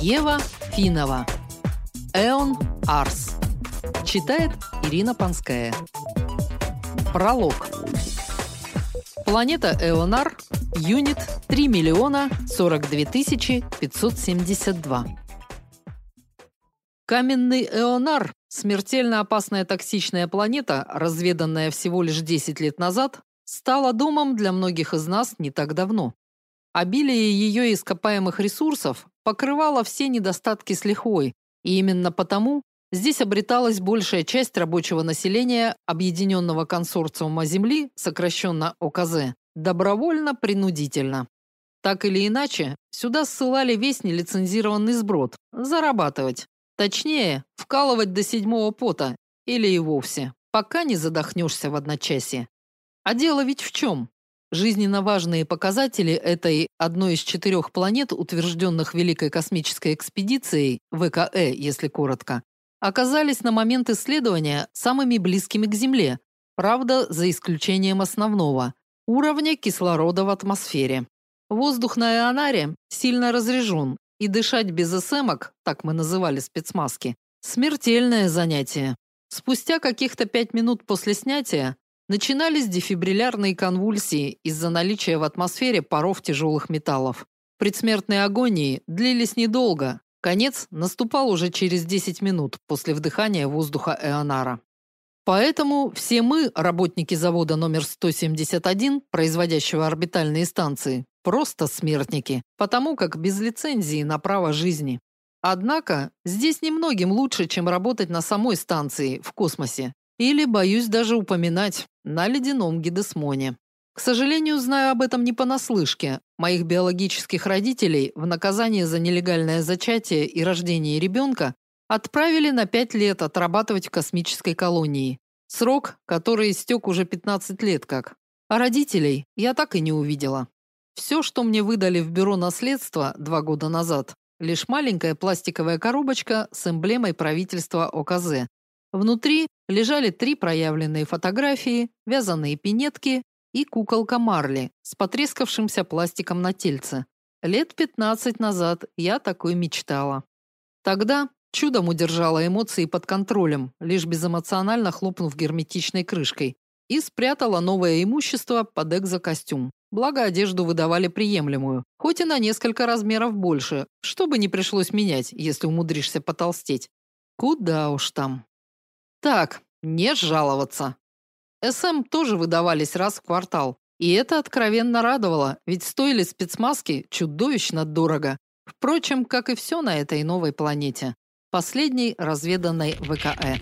Ева Финова. Эон Арс. Читает Ирина Панская. Пролог. Планета Эонар, юнит 3 миллиона 42 тысячи 572. Каменный Эонар, смертельно опасная токсичная планета, разведанная всего лишь 10 лет назад, стала домом для многих из нас не так давно. Обилие ее ископаемых ресурсов покрывало все недостатки с лихвой, и именно потому здесь обреталась большая часть рабочего населения Объединенного консорциума Земли, сокращенно ОКЗ, добровольно-принудительно. Так или иначе, сюда ссылали весь нелицензированный сброд зарабатывать. Точнее, вкалывать до седьмого пота или и вовсе, пока не задохнешься в одночасье. А дело ведь в чем? Жизненно важные показатели этой одной из четырех планет, утвержденных Великой космической экспедицией, ВКЭ, если коротко, оказались на момент исследования самыми близкими к Земле, правда, за исключением основного уровня кислорода в атмосфере. Воздух на Ионаре сильно разрежен, и дышать без эсэмок, так мы называли спецмаски, смертельное занятие. Спустя каких-то пять минут после снятия Начинались дефибриллярные конвульсии из-за наличия в атмосфере паров тяжелых металлов. Предсмертные агонии длились недолго. Конец наступал уже через 10 минут после вдыхания воздуха Эонара. Поэтому все мы, работники завода номер 171, производящего орбитальные станции, просто смертники, потому как без лицензии на право жизни. Однако, здесь немногим лучше, чем работать на самой станции в космосе, или, боюсь даже упоминать, на ледяном гидесмоне. К сожалению, знаю об этом не понаслышке. Моих биологических родителей в наказание за нелегальное зачатие и рождение ребенка отправили на пять лет отрабатывать в космической колонии. Срок, который истек уже 15 лет как. А родителей я так и не увидела. Все, что мне выдали в бюро наследства два года назад, лишь маленькая пластиковая коробочка с эмблемой правительства ОКЗ, Внутри лежали три проявленные фотографии, вязаные пинетки и куколка Марли с потрескавшимся пластиком на тельце. Лет 15 назад я такой мечтала. Тогда чудом удержала эмоции под контролем, лишь безэмоционально хлопнув герметичной крышкой, и спрятала новое имущество под экзокостюм. Благо одежду выдавали приемлемую, хоть и на несколько размеров больше, чтобы не пришлось менять, если умудришься потолстеть. Куда уж там. Так, не жаловаться. СМ тоже выдавались раз в квартал, и это откровенно радовало, ведь стоили спецмаски чудовищно дорого. Впрочем, как и все на этой новой планете, последней разведанной ВКЭ.